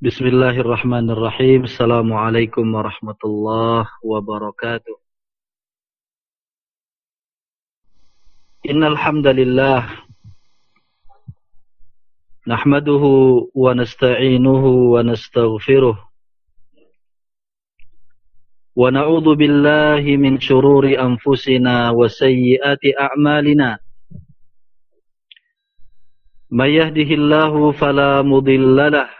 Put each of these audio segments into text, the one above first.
Bismillahirrahmanirrahim. Assalamualaikum warahmatullahi wabarakatuh. Innalhamdalillah. Nahmaduhu wa nasta'inuhu wa nasta'ughfiruh. Wa na'udhu billahi min syururi anfusina wa sayyiati a'malina. Mayyahdihillahu falamudillalah.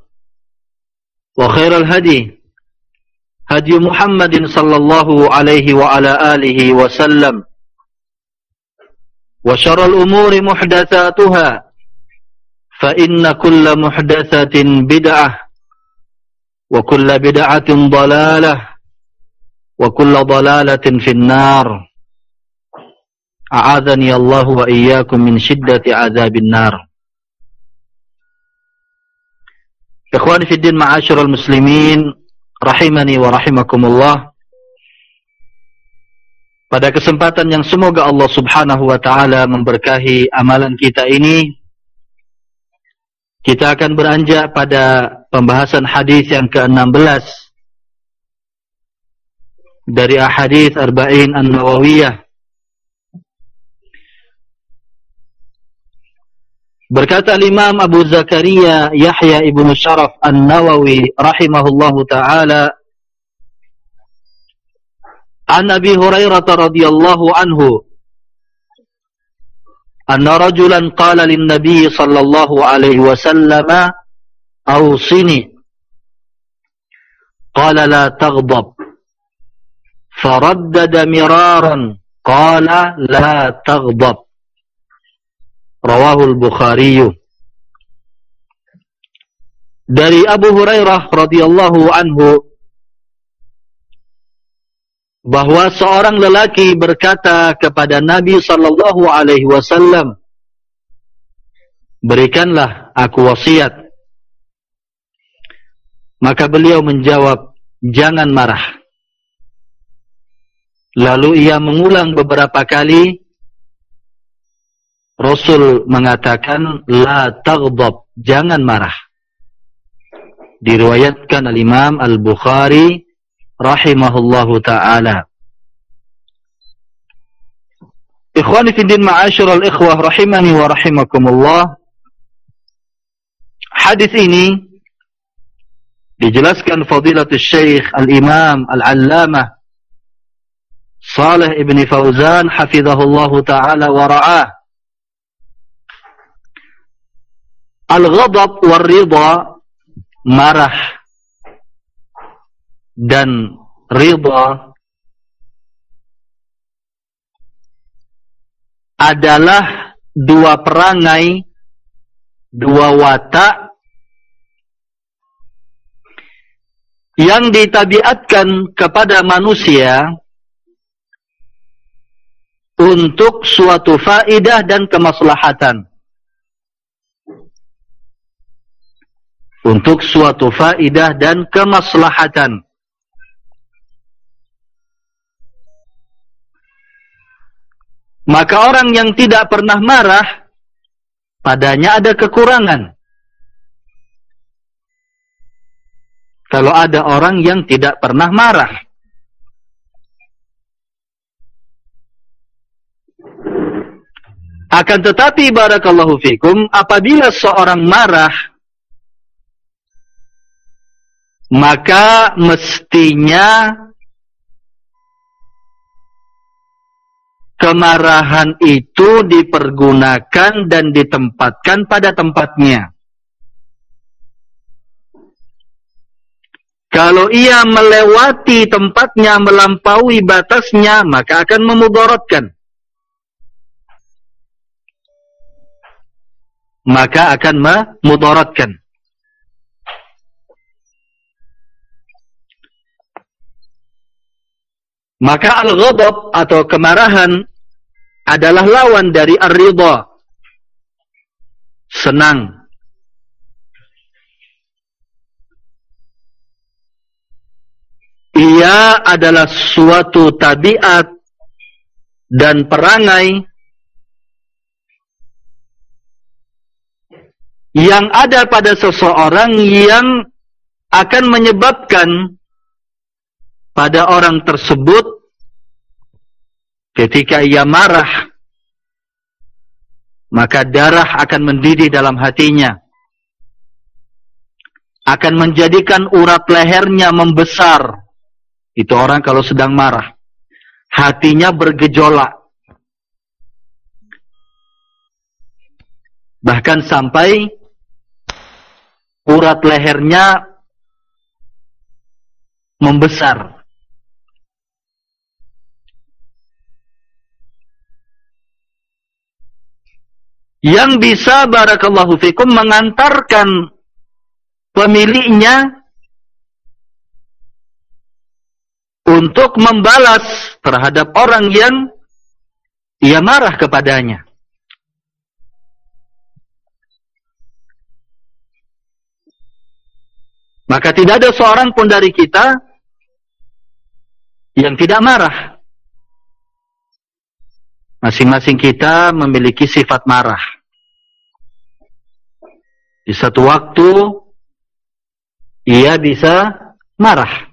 وخير الهدي هدي محمد صلى الله عليه وعلى آله وسلم وشر الأمور محدثاتها فإن كل محدثة بدعة وكل بدعة ضلالة وكل ضلالة في النار. أعاذني الله وإياكم من شدة عذاب النار. Ikhwan Fiddin Ma'asyurul Muslimin Rahimani wa Rahimakumullah. Pada kesempatan yang semoga Allah Subhanahu Wa Ta'ala memberkahi amalan kita ini Kita akan beranjak pada pembahasan hadis yang ke-16 Dari ahadith Arba'in An-Nawawiyah Berkata Imam Abu Zakaria Yahya ibn Sharaf An-Nawawi rahimahullahu taala An Abi Hurairah radhiyallahu anhu anna rajulan qala lin nabiy sallallahu alaihi wasallam awsini qala la taghdab faraddada miraran qala la taghdab Rawahul Bukhari Dari Abu Hurairah radhiyallahu anhu bahwa seorang lelaki berkata kepada Nabi sallallahu alaihi wasallam Berikanlah aku wasiat. Maka beliau menjawab jangan marah. Lalu ia mengulang beberapa kali Rasul mengatakan la taghdab, jangan marah. Diriwayatkan al-Imam Al-Bukhari rahimahullahu taala. Ikhwani fi din ma'asyiral ikhwah rahimani wa rahimakumullah. Hadis ini dijelaskan fadilatul syekh al-Imam al-Allamah Salih ibn Fauzan hafizahullahu taala wa ra'ah Al-ghadab war-ridha marah dan ridha adalah dua perangai dua watak yang ditabiatkan kepada manusia untuk suatu faidah dan kemaslahatan untuk suatu faidah dan kemaslahatan. Maka orang yang tidak pernah marah, padanya ada kekurangan. Kalau ada orang yang tidak pernah marah. Akan tetapi barakallahu fikum apabila seorang marah maka mestinya kemarahan itu dipergunakan dan ditempatkan pada tempatnya. Kalau ia melewati tempatnya, melampaui batasnya, maka akan memudaratkan. Maka akan memudaratkan. Maka al-ghadab atau kemarahan adalah lawan dari ar-ridha. Senang. Ia adalah suatu tabiat dan perangai yang ada pada seseorang yang akan menyebabkan pada orang tersebut ketika ia marah maka darah akan mendidih dalam hatinya akan menjadikan urat lehernya membesar. Itu orang kalau sedang marah hatinya bergejolak. Bahkan sampai urat lehernya membesar yang bisa barakallahu fikum mengantarkan pemiliknya untuk membalas terhadap orang yang ia marah kepadanya. Maka tidak ada seorang pun dari kita yang tidak marah. Masing-masing kita memiliki sifat marah. Di satu waktu, ia bisa marah.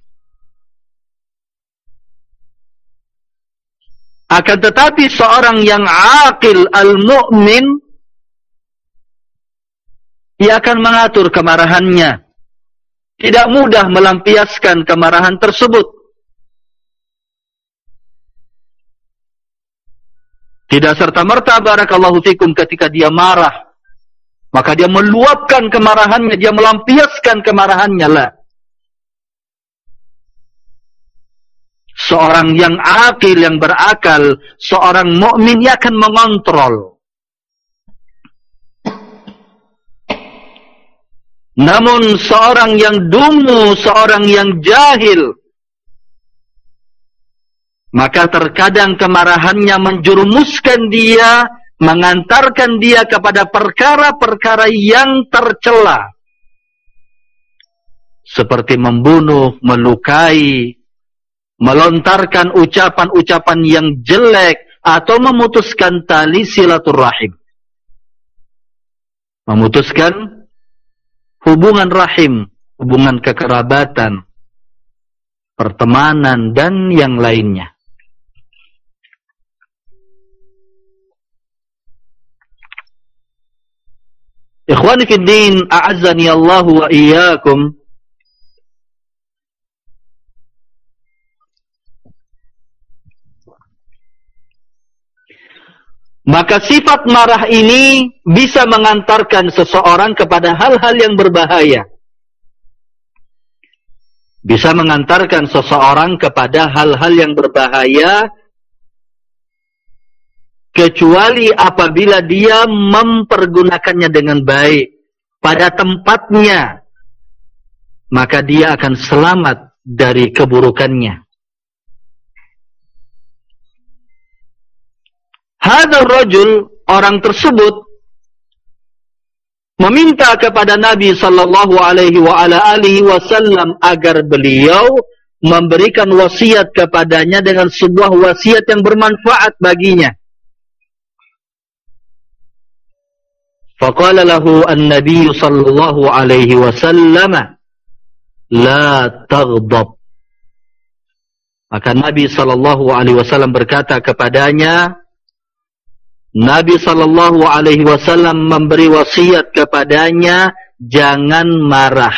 Akan tetapi seorang yang akil al-mu'min, ia akan mengatur kemarahannya. Tidak mudah melampiaskan kemarahan tersebut. Tidak serta-merta barakallahu fikum ketika dia marah. Maka dia meluapkan kemarahannya, dia melampiaskan kemarahannya lah. Seorang yang akil, yang berakal, seorang mukmin ia akan mengontrol. Namun seorang yang dungu, seorang yang jahil, maka terkadang kemarahannya menjurumuskan dia, mengantarkan dia kepada perkara-perkara yang tercela. Seperti membunuh, melukai, melontarkan ucapan-ucapan yang jelek, atau memutuskan tali silaturrahim. Memutuskan hubungan rahim, hubungan kekerabatan, pertemanan, dan yang lainnya. Ikhwani fi din, a'azzani Allah wa iyyakum. Maka sifat marah ini bisa mengantarkan seseorang kepada hal-hal yang berbahaya. Bisa mengantarkan seseorang kepada hal-hal yang berbahaya kecuali apabila dia mempergunakannya dengan baik pada tempatnya maka dia akan selamat dari keburukannya hadzal rajul orang tersebut meminta kepada Nabi sallallahu alaihi wasallam agar beliau memberikan wasiat kepadanya dengan sebuah wasiat yang bermanfaat baginya. Faqala lahu an-nabiy sallallahu alaihi wasallam la taghdab. Maka Nabi sallallahu alaihi wasallam berkata kepadanya Nabi sallallahu alaihi wasallam memberi wasiat kepadanya jangan marah.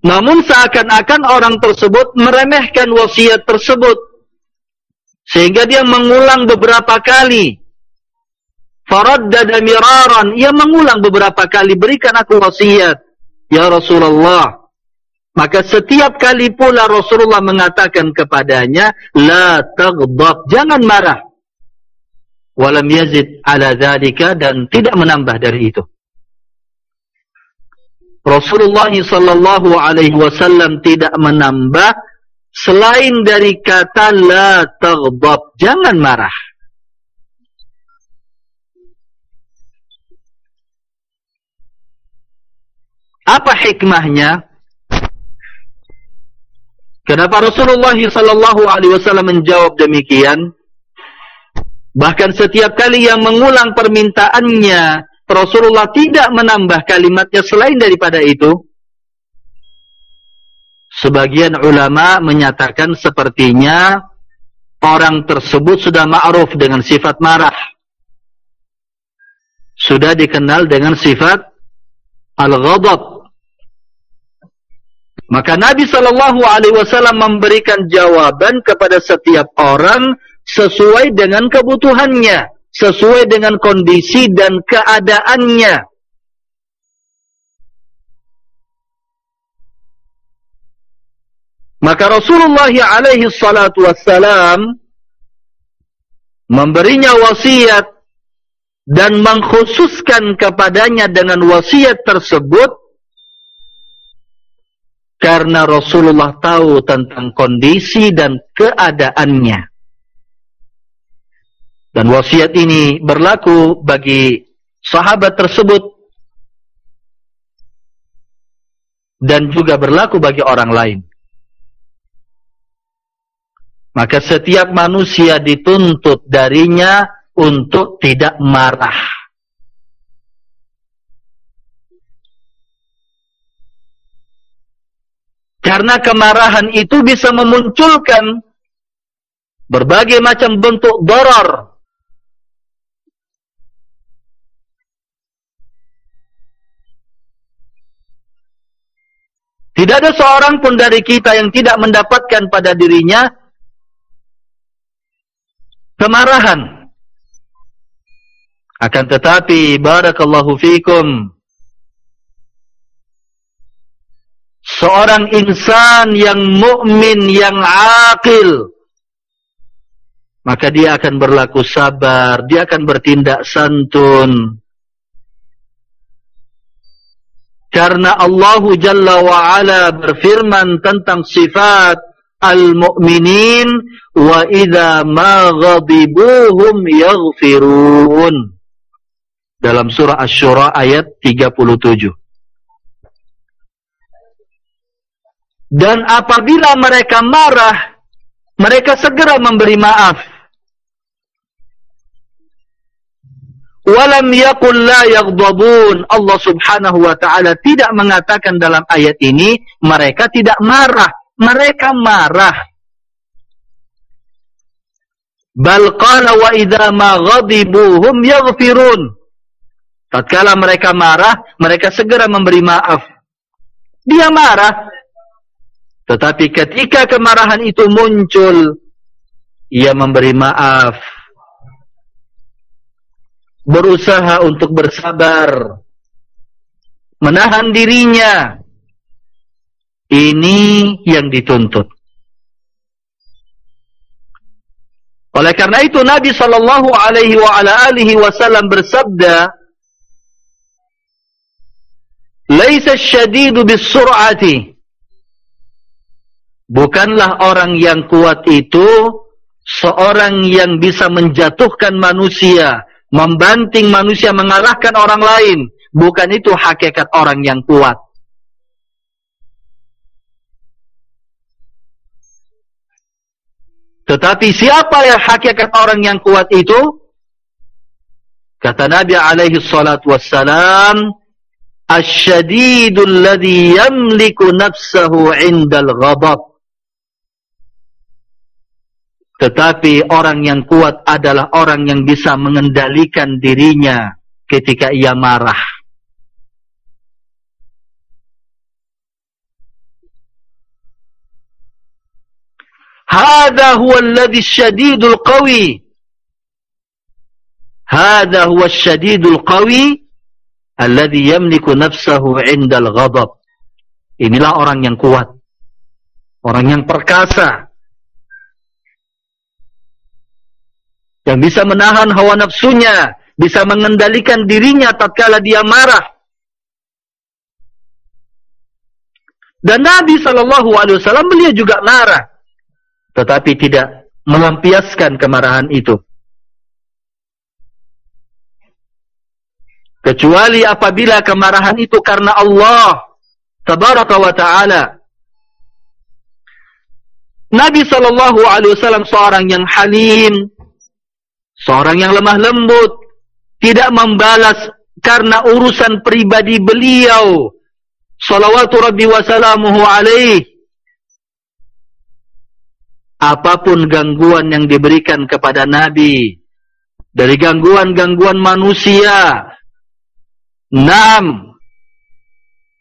Namun seakan-akan orang tersebut meremehkan wasiat tersebut. Sehingga dia mengulang beberapa kali. Faraddada miraran. Ia mengulang beberapa kali. Berikan aku wasiat. Ya Rasulullah. Maka setiap kali pula Rasulullah mengatakan kepadanya. La taghdab. Jangan marah. Walam yazid ala dhalika. Dan tidak menambah dari itu. Rasulullah sallallahu alaihi wasallam tidak menambah selain dari kata la taghdab, jangan marah. Apa hikmahnya? Kenapa Rasulullah sallallahu alaihi wasallam menjawab demikian? Bahkan setiap kali yang mengulang permintaannya Rasulullah tidak menambah kalimatnya selain daripada itu. Sebagian ulama menyatakan sepertinya orang tersebut sudah ma'ruf dengan sifat marah. Sudah dikenal dengan sifat al-ghadab. Maka Nabi sallallahu alaihi wasallam memberikan jawaban kepada setiap orang sesuai dengan kebutuhannya sesuai dengan kondisi dan keadaannya. Maka Rasulullah alaihi salatu wassalam memberinya wasiat dan mengkhususkan kepadanya dengan wasiat tersebut karena Rasulullah tahu tentang kondisi dan keadaannya. Dan wasiat ini berlaku bagi sahabat tersebut dan juga berlaku bagi orang lain. Maka setiap manusia dituntut darinya untuk tidak marah. Karena kemarahan itu bisa memunculkan berbagai macam bentuk doror Tidak ada seorang pun dari kita yang tidak mendapatkan pada dirinya kemarahan. Akan tetapi, barakallahu fikum, seorang insan yang mukmin, yang akil, maka dia akan berlaku sabar, dia akan bertindak santun, Karena Allah Jalla wa'ala berfirman tentang sifat al-mu'minin wa idha ma ghadibuhum yaghfirun. Dalam surah Ash-Shura ayat 37. Dan apabila mereka marah, mereka segera memberi maaf. walam yakul la yaghdabun Allah Subhanahu wa taala tidak mengatakan dalam ayat ini mereka tidak marah mereka marah. Bal qala wa idza ma ghadibuhum yaghfirun. Tatkala mereka marah mereka segera memberi maaf. Dia marah. Tetapi ketika kemarahan itu muncul ia memberi maaf. Berusaha untuk bersabar. Menahan dirinya ini yang dituntut oleh karena itu Nabi sallallahu alaihi wa ala alihi wasallam bersabda laisa syadidu bisur'ati bukanlah orang yang kuat itu seorang yang bisa menjatuhkan manusia membanting manusia mengalahkan orang lain. Bukan itu hakikat orang yang kuat. Tetapi siapa yang hakikat orang yang kuat itu? Kata Nabi alaihi salatu wassalam, "Asy-syadidul ladzi yamliku nafsahu 'indal ghadab." Tetapi orang yang kuat adalah orang yang bisa mengendalikan dirinya ketika ia marah. Hada huwa alladhi syadidul qawi. Hada huwa syadidul qawi alladhi yamliku nafsahu 'indal ghadab. Inilah orang yang kuat. Orang yang perkasa. yang bisa menahan hawa nafsunya, bisa mengendalikan dirinya tatkala dia marah. Dan Nabi sallallahu alaihi wasallam beliau juga marah, tetapi tidak melampiaskan kemarahan itu. Kecuali apabila kemarahan itu karena Allah tabaraka wa taala. Nabi sallallahu alaihi wasallam seorang yang halim, Seorang yang lemah lembut tidak membalas karena urusan pribadi beliau. Salawatu Rabbi wa salamuhu alaih. Apapun gangguan yang diberikan kepada Nabi dari gangguan-gangguan manusia. Naam.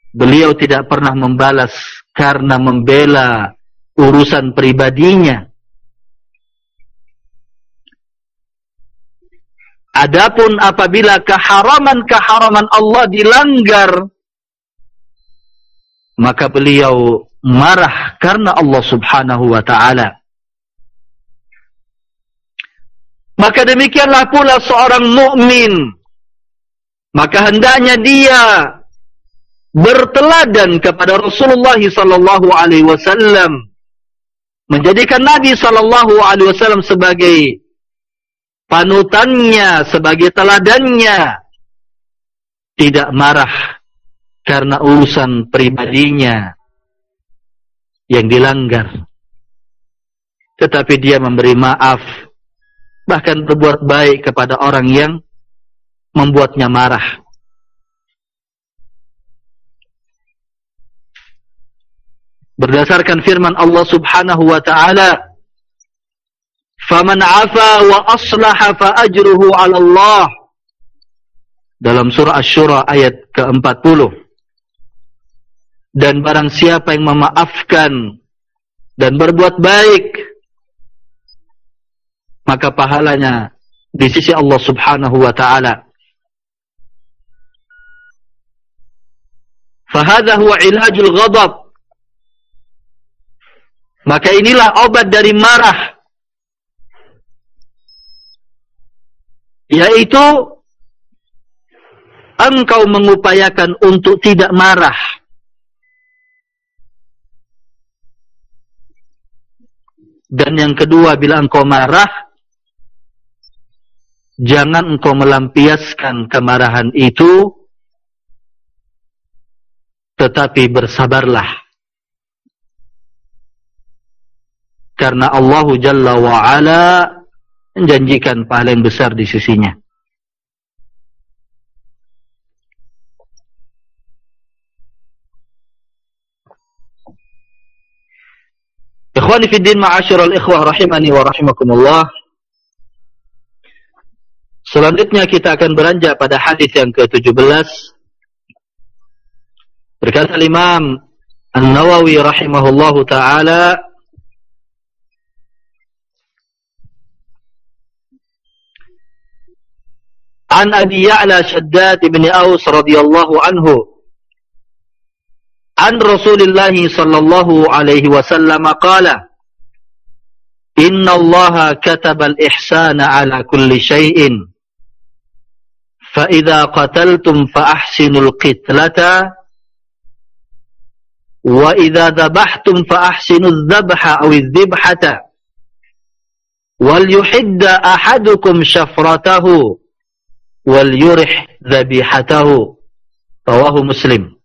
Beliau tidak pernah membalas karena membela urusan pribadinya. Adapun apabila keharaman-keharaman Allah dilanggar, maka beliau marah karena Allah subhanahu wa ta'ala. Maka demikianlah pula seorang mukmin. Maka hendaknya dia berteladan kepada Rasulullah sallallahu alaihi wasallam. Menjadikan Nabi sallallahu alaihi wasallam sebagai panutannya sebagai teladannya. Tidak marah karena urusan pribadinya yang dilanggar. Tetapi dia memberi maaf bahkan berbuat baik kepada orang yang membuatnya marah. Berdasarkan firman Allah Subhanahu wa taala faman afa wa aslaha fa ajruhu 'ala Allah. Dalam surah asy-syura ayat ke-40 dan barang siapa yang memaafkan dan berbuat baik maka pahalanya di sisi Allah Subhanahu wa taala. Fa hadha huwa ilajul ghadab. Maka inilah obat dari marah. Yaitu engkau mengupayakan untuk tidak marah. Dan yang kedua bila engkau marah jangan engkau melampiaskan kemarahan itu tetapi bersabarlah karena Allah Jalla wa'ala menjanjikan pahala yang besar di sisinya. Ikhwani fi din ma'asyiral ikhwah rahimani wa rahimakumullah. Selanjutnya kita akan beranjak pada hadis yang ke-17. Berkata Imam An-Nawawi rahimahullahu taala عن أبي يعلى شداد بن أوس رضي الله عنه عن رسول الله صلى الله عليه وسلم قال إن الله كتب الإحسان على كل شيء فإذا قتلتم فأحسنوا القتلة وإذا ذبحتم فأحسنوا الذبح أو الذبحة وليحد أحدكم شفرته yurih dhabihatahu rawahu muslim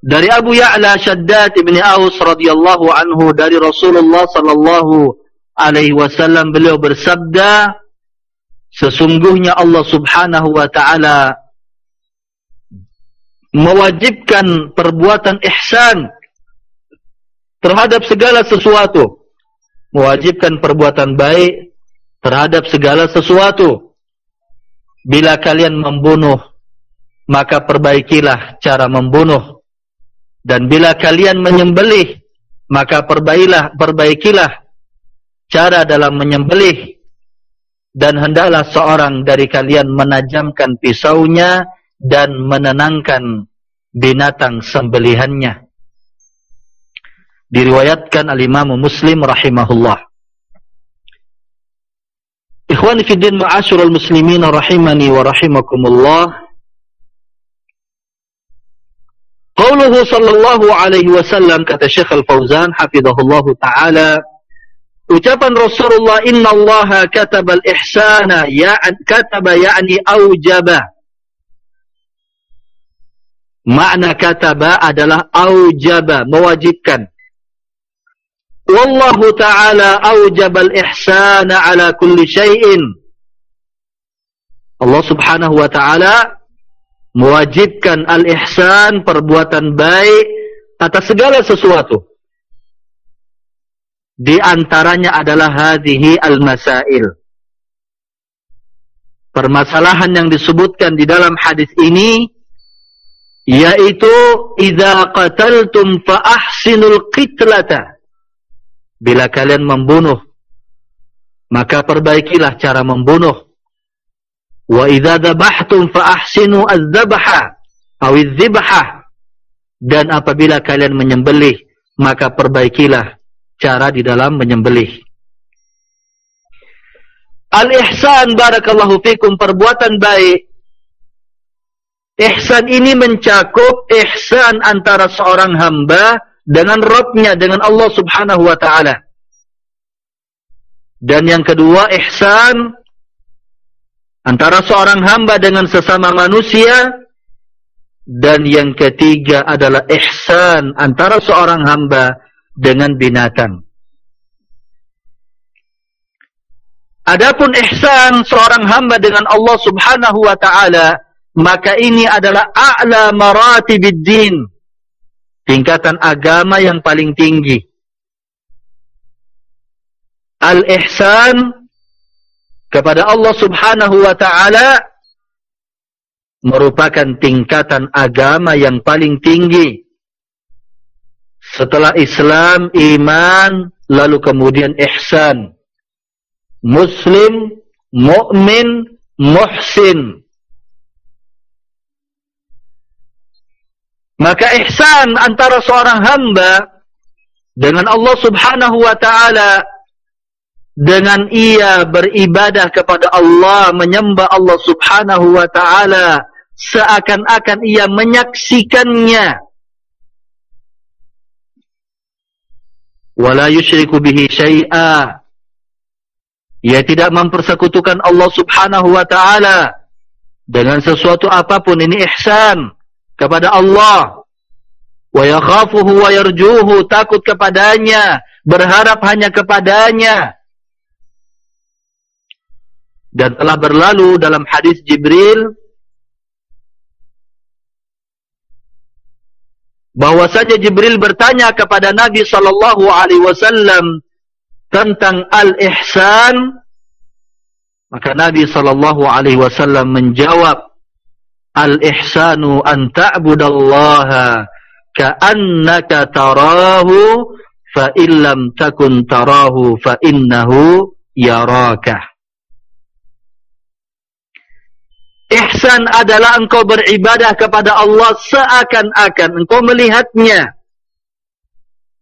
dari Abu Ya'la Shaddad ibn Aus radhiyallahu anhu dari Rasulullah sallallahu alaihi wasallam beliau bersabda sesungguhnya Allah Subhanahu wa taala mewajibkan perbuatan ihsan terhadap segala sesuatu. Mewajibkan perbuatan baik terhadap segala sesuatu. Bila kalian membunuh maka perbaikilah cara membunuh. Dan bila kalian menyembelih, maka perbaikilah, perbaikilah cara dalam menyembelih. Dan hendaklah seorang dari kalian menajamkan pisaunya dan menenangkan binatang sembelihannya. Diriwayatkan al-Imam Muslim rahimahullah. Ikhwani fi din ma'asyiral muslimin rahimani wa rahimakumullah. Qauluhu sallallahu alaihi wasallam kata Syekh Al-Fauzan hafizahullah taala ucapan Rasulullah inna Allah kataba al-ihsana ya kataba yakni aujaba. Makna kataba adalah aujaba mewajibkan. Wallahu taala aujaba al-ihsana ala kulli syai'in. Allah subhanahu wa taala mewajibkan al-ihsan perbuatan baik atas segala sesuatu di antaranya adalah hadhihi al-masail. Permasalahan yang disebutkan di dalam hadis ini yaitu idza qataltum fa ahsinul qitlata. Bila kalian membunuh maka perbaikilah cara membunuh. Wa idza dhabhtum fa ahsinu adh-dhabha aw adh-dhibha. Dan apabila kalian menyembelih, maka perbaikilah cara di dalam menyembelih. Al-ihsan barakallahu fikum perbuatan baik. Ihsan ini mencakup ihsan antara seorang hamba dengan Rabbnya, dengan Allah subhanahu wa ta'ala. Dan yang kedua, ihsan antara seorang hamba dengan sesama manusia dan yang ketiga adalah ihsan antara seorang hamba dengan binatang. Adapun ihsan seorang hamba dengan Allah subhanahu wa ta'ala maka ini adalah a'la maratibiddin tingkatan agama yang paling tinggi. Al-ihsan kepada Allah subhanahu wa ta'ala merupakan tingkatan agama yang paling tinggi setelah Islam, iman lalu kemudian ihsan muslim, mu'min muhsin maka ihsan antara seorang hamba dengan Allah subhanahu wa ta'ala dengan ia beribadah kepada Allah, menyembah Allah subhanahu wa ta'ala, seakan-akan ia menyaksikannya. Wala yushriku bihi syai'a. Ia tidak mempersekutukan Allah subhanahu wa ta'ala dengan sesuatu apapun. Ini ihsan kepada Allah. Wa yakhafuhu wa yarjuhu, takut kepadanya, berharap hanya kepadanya dan telah berlalu dalam hadis Jibril bahwasanya Jibril bertanya kepada Nabi sallallahu alaihi wasallam tentang al-ihsan maka Nabi sallallahu alaihi wasallam menjawab al-ihsanu an ta'budallaha ka'annaka tarahu fa illam takun tarahu fa innahu yaraka Ihsan adalah engkau beribadah kepada Allah seakan-akan engkau melihatnya.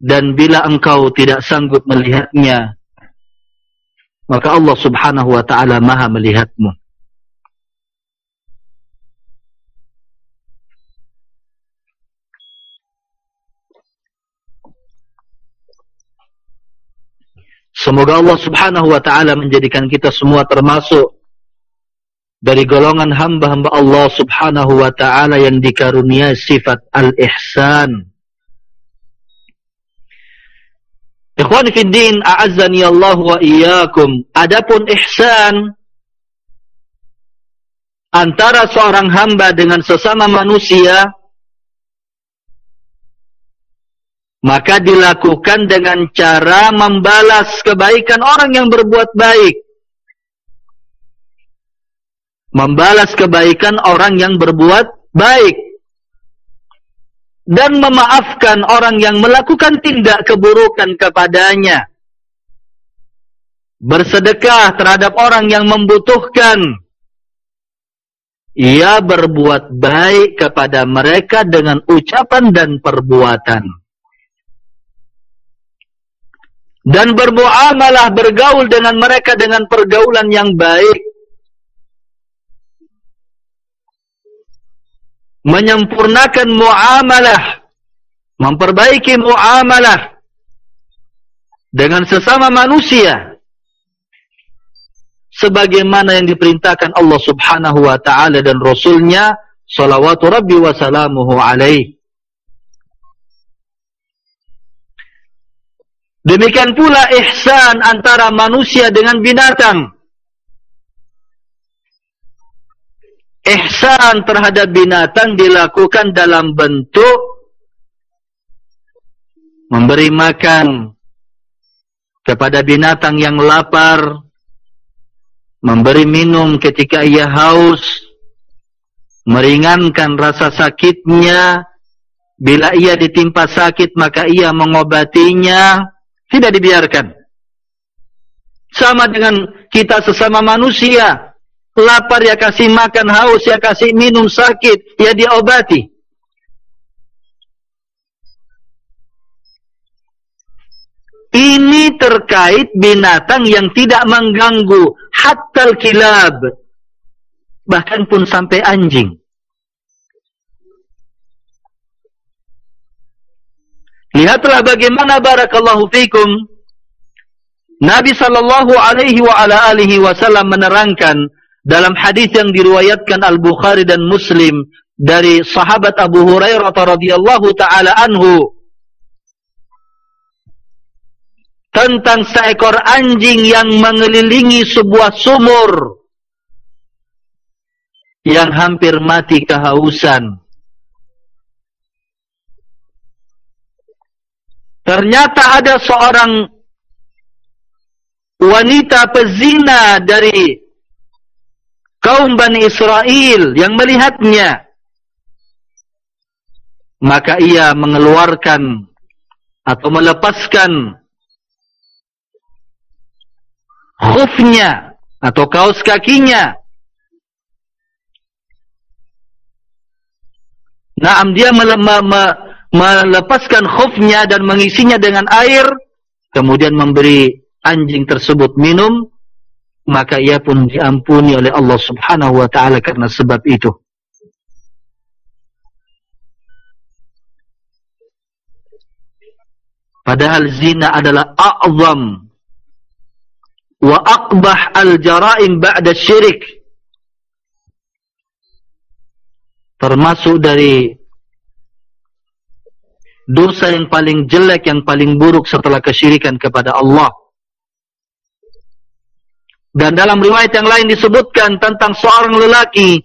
Dan bila engkau tidak sanggup melihatnya, maka Allah subhanahu wa ta'ala maha melihatmu. Semoga Allah subhanahu wa ta'ala menjadikan kita semua termasuk dari golongan hamba-hamba Allah subhanahu wa ta'ala yang dikarunia sifat al-ihsan. Ikhwan fiddin, a'azzani Allah wa iyyakum. Adapun ihsan antara seorang hamba dengan sesama manusia maka dilakukan dengan cara membalas kebaikan orang yang berbuat baik. Membalas kebaikan orang yang berbuat baik dan memaafkan orang yang melakukan tindak keburukan kepadanya. Bersedekah terhadap orang yang membutuhkan. Ia berbuat baik kepada mereka dengan ucapan dan perbuatan. Dan bermuamalah bergaul dengan mereka dengan pergaulan yang baik. Menyempurnakan muamalah memperbaiki muamalah dengan sesama manusia sebagaimana yang diperintahkan Allah Subhanahu wa taala dan rasulnya salawatu rabbi wa salamuhu alaihi demikian pula ihsan antara manusia dengan binatang ihsan terhadap binatang dilakukan dalam bentuk memberi makan kepada binatang yang lapar, memberi minum ketika ia haus, meringankan rasa sakitnya, bila ia ditimpa sakit maka ia mengobatinya, tidak dibiarkan. Sama dengan kita sesama manusia, lapar ya kasih makan, haus ya kasih minum, sakit ya diobati. Ini terkait binatang yang tidak mengganggu hatta kilab bahkan pun sampai anjing. Lihatlah bagaimana barakallahu fikum Nabi sallallahu alaihi wa ala alihi wasallam menerangkan dalam hadis yang diriwayatkan Al-Bukhari dan Muslim dari sahabat Abu Hurairah radhiyallahu taala anhu tentang seekor anjing yang mengelilingi sebuah sumur yang hampir mati kehausan. Ternyata ada seorang wanita pezina dari kaum Bani Israel yang melihatnya maka ia mengeluarkan atau melepaskan khufnya atau kaos kakinya. Naam dia mele me me melepaskan khufnya dan mengisinya dengan air kemudian memberi anjing tersebut minum maka ia pun diampuni oleh Allah subhanahu wa ta'ala karena sebab itu. Padahal zina adalah a'zam wa aqbah al-jara'im ba'da syirik. Termasuk dari dosa yang paling jelek, yang paling buruk setelah kesyirikan kepada Allah. Dan dalam riwayat yang lain disebutkan tentang seorang lelaki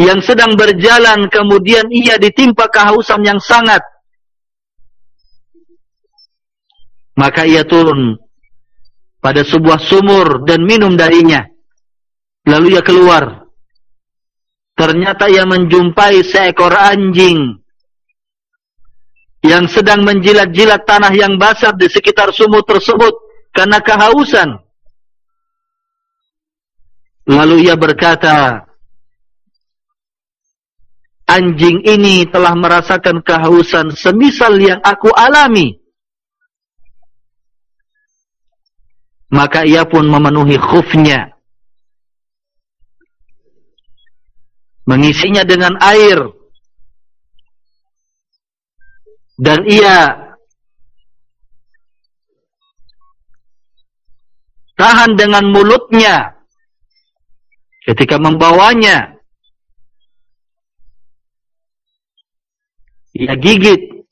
yang sedang berjalan kemudian ia ditimpa kehausan yang sangat. Maka ia turun pada sebuah sumur dan minum darinya. Lalu ia keluar. Ternyata ia menjumpai seekor anjing yang sedang menjilat-jilat tanah yang basah di sekitar sumur tersebut karena kehausan. Lalu ia berkata, Anjing ini telah merasakan kehausan semisal yang aku alami. Maka ia pun memenuhi khufnya. Mengisinya dengan air. Dan ia tahan dengan mulutnya ketika membawanya ia gigit.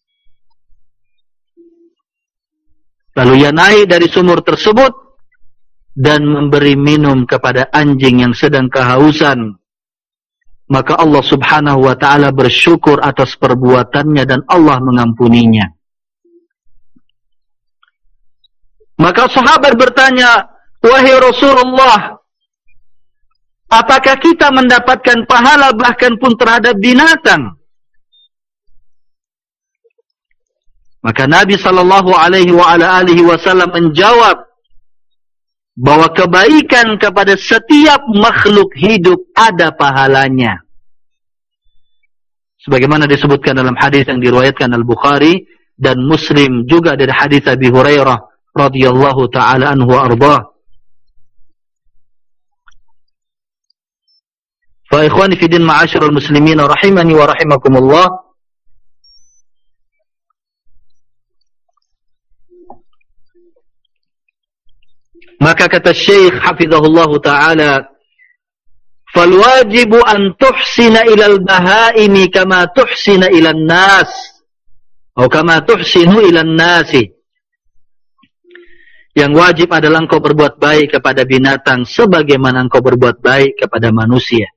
Lalu ia naik dari sumur tersebut dan memberi minum kepada anjing yang sedang kehausan. Maka Allah subhanahu wa ta'ala bersyukur atas perbuatannya dan Allah mengampuninya. Maka sahabat bertanya wahai Rasulullah apakah kita mendapatkan pahala bahkan pun terhadap binatang? Maka Nabi sallallahu alaihi wa ala alihi wasallam menjawab bahwa kebaikan kepada setiap makhluk hidup ada pahalanya. Sebagaimana disebutkan dalam hadis yang diriwayatkan Al-Bukhari dan Muslim juga dari hadis Abi Hurairah radhiyallahu taala anhu arda. Fa ikhwani fi din ma'asyiral muslimin rahimani wa rahimakumullah. Maka kata Syekh hafizahullah taala wajib an tuhsina ila al bahaimi kama tuhsina ila an nas. Atau kama tuhsinu ila an nasi. Yang wajib adalah engkau berbuat baik kepada binatang sebagaimana engkau berbuat baik kepada manusia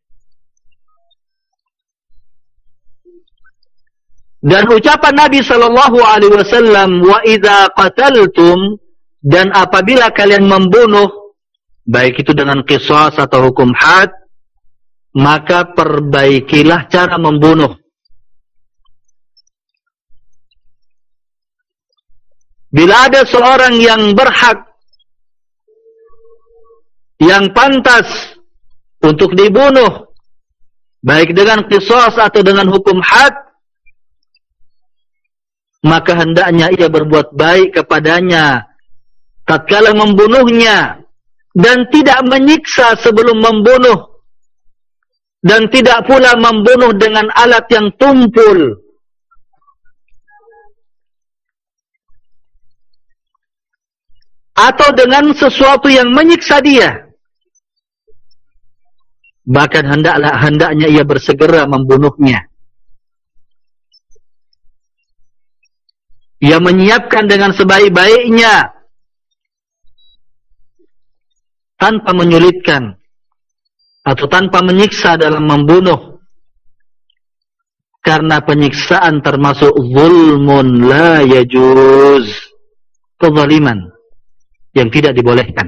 Dan ucapan Nabi sallallahu alaihi wasallam wa idza qataltum dan apabila kalian membunuh baik itu dengan qisas atau hukum had maka perbaikilah cara membunuh. Bila ada seorang yang berhak yang pantas untuk dibunuh baik dengan qisas atau dengan hukum had maka hendaknya ia berbuat baik kepadanya. Tatkala membunuhnya dan tidak menyiksa sebelum membunuh. Dan tidak pula membunuh dengan alat yang tumpul. Atau dengan sesuatu yang menyiksa dia. Bahkan hendaklah hendaknya ia bersegera membunuhnya Ia menyiapkan dengan sebaik-baiknya. Tanpa menyulitkan. Atau tanpa menyiksa dalam membunuh. Karena penyiksaan termasuk zulmun la yajuz. Kezaliman. Yang tidak dibolehkan.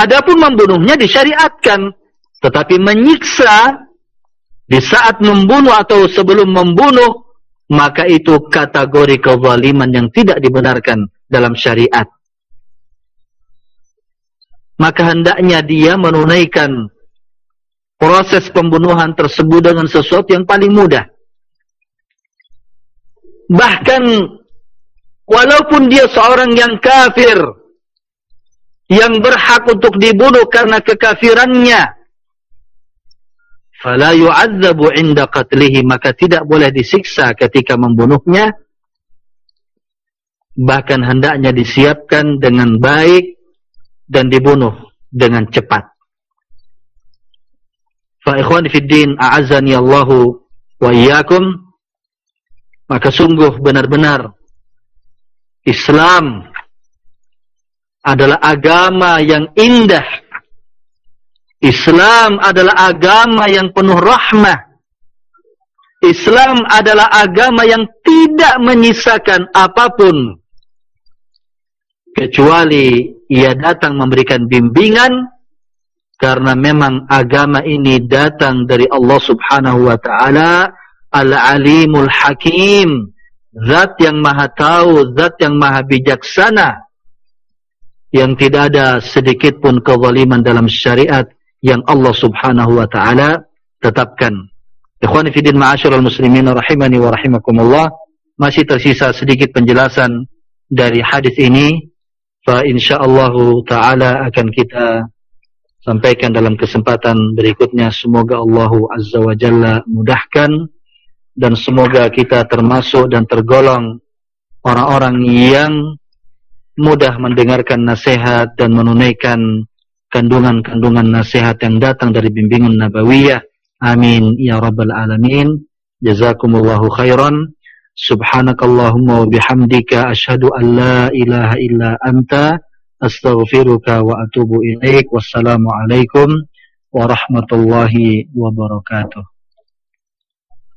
Adapun membunuhnya disyariatkan. Tetapi menyiksa di saat membunuh atau sebelum membunuh maka itu kategori kezaliman yang tidak dibenarkan dalam syariat. Maka hendaknya dia menunaikan proses pembunuhan tersebut dengan sesuatu yang paling mudah. Bahkan walaupun dia seorang yang kafir yang berhak untuk dibunuh karena kekafirannya fala yu'adzabu 'inda qatlihi maka tidak boleh disiksa ketika membunuhnya. Bahkan hendaknya disiapkan dengan baik dan dibunuh dengan cepat. Fa ikhwan fi din a'azzani Allahu wa iyyakum. Maka sungguh benar-benar Islam adalah agama yang indah Islam adalah agama yang penuh rahmah. Islam adalah agama yang tidak menyisakan apapun. Kecuali ia datang memberikan bimbingan. Karena memang agama ini datang dari Allah subhanahu wa ta'ala. Al-alimul hakim. Zat yang maha tahu, zat yang maha bijaksana. Yang tidak ada sedikit pun kezaliman dalam syariat yang Allah subhanahu wa ta'ala tetapkan. Ikhwani fidin ma'asyurul muslimin rahimani wa rahimakumullah. Masih tersisa sedikit penjelasan dari hadis ini. Fa insyaallah ta'ala akan kita sampaikan dalam kesempatan berikutnya. Semoga Allah azza wa jalla mudahkan. Dan semoga kita termasuk dan tergolong orang-orang yang mudah mendengarkan nasihat dan menunaikan kandungan-kandungan nasihat yang datang dari bimbingan Nabawiyah. Amin. Ya Rabbal Alamin. Jazakumullahu khairan. Subhanakallahumma wa bihamdika ashadu an la ilaha illa anta astaghfiruka wa atubu ilaik. Wassalamualaikum warahmatullahi wabarakatuh.